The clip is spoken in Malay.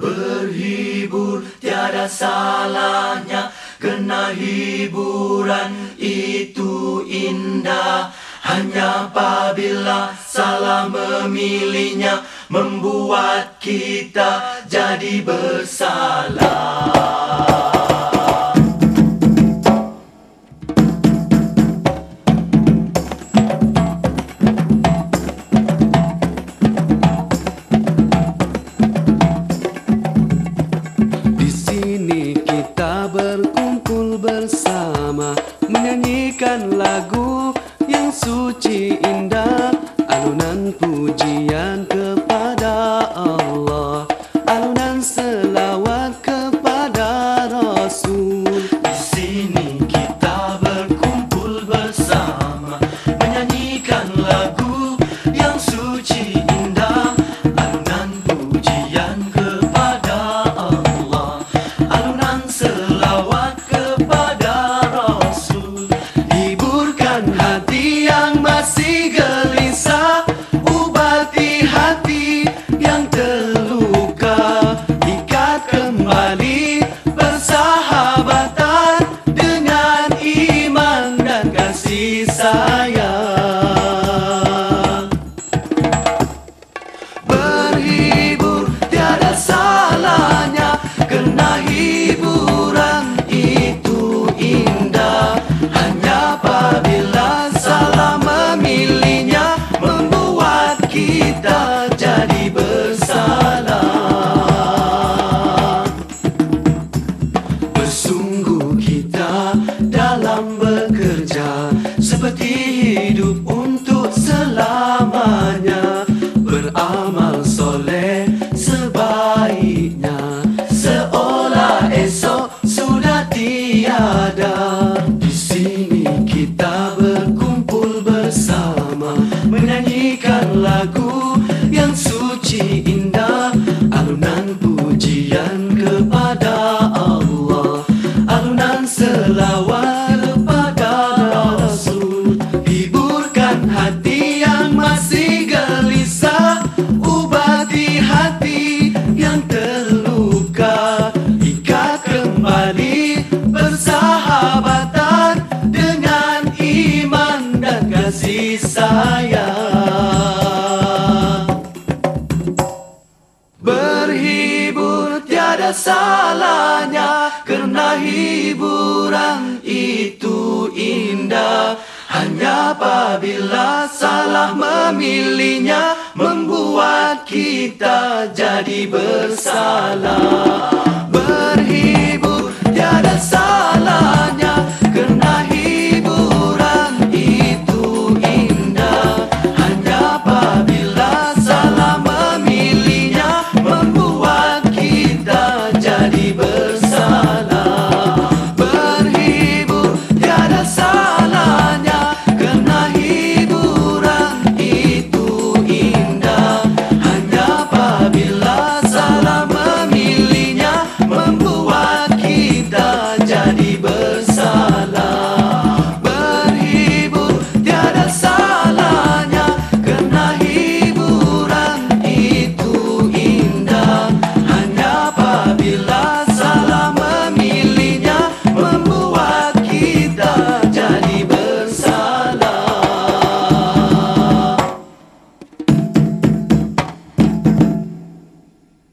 Berhibur tiada salahnya Kena hiburan. Itu indah. Hanya apabila salah memilihnya Membuat kita jadi bersalah lagu yang suci indah alunan pujian kepada Allah kembali bersahabatan dengan iman dan kasih sayang. Seperti hidup sayang. Berhibur tiada salahnya Kerana hiburan itu indah. Hanya apabila salah memilihnya Membuat kita jadi bersalah